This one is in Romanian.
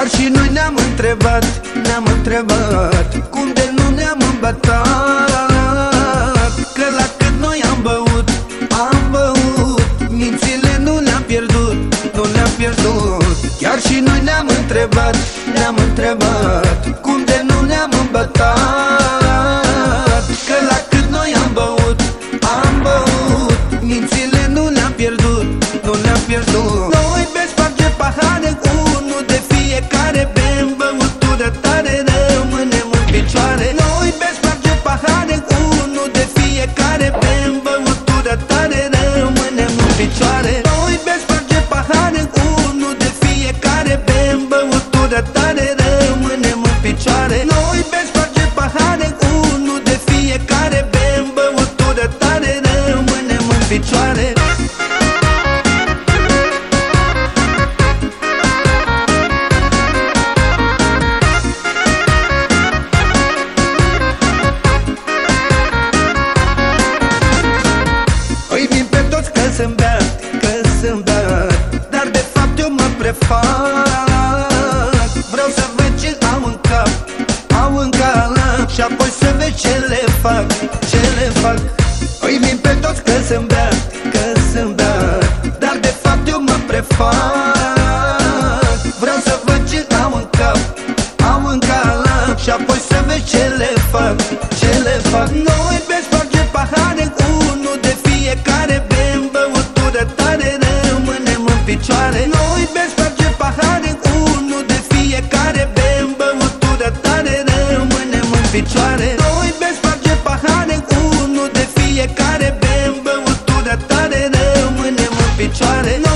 Chiar și noi ne-am întrebat Ne-am întrebat Cum de nu ne-am îmbătat. Că la cât noi am băut Am băut Mințile nu ne-am pierdut Nu ne-am pierdut. Chiar și noi ne-am întrebat Ne-am întrebat Cum de nu ne-am îmbătat. Că la cât noi am băut Am băut Mințile nu ne-am pierdut Nu ne-am pierdut Și apoi să vezi ce le fac, ce le fac. Îi vin pe toți că sunt beat, că sunt beat Dar de fapt eu mă prefac Vreau să văd ce au în cap, au în cap Și apoi picioare. Noi bem sparge pahare Unul de fiecare. Bem băutură tare Rămânem în picioare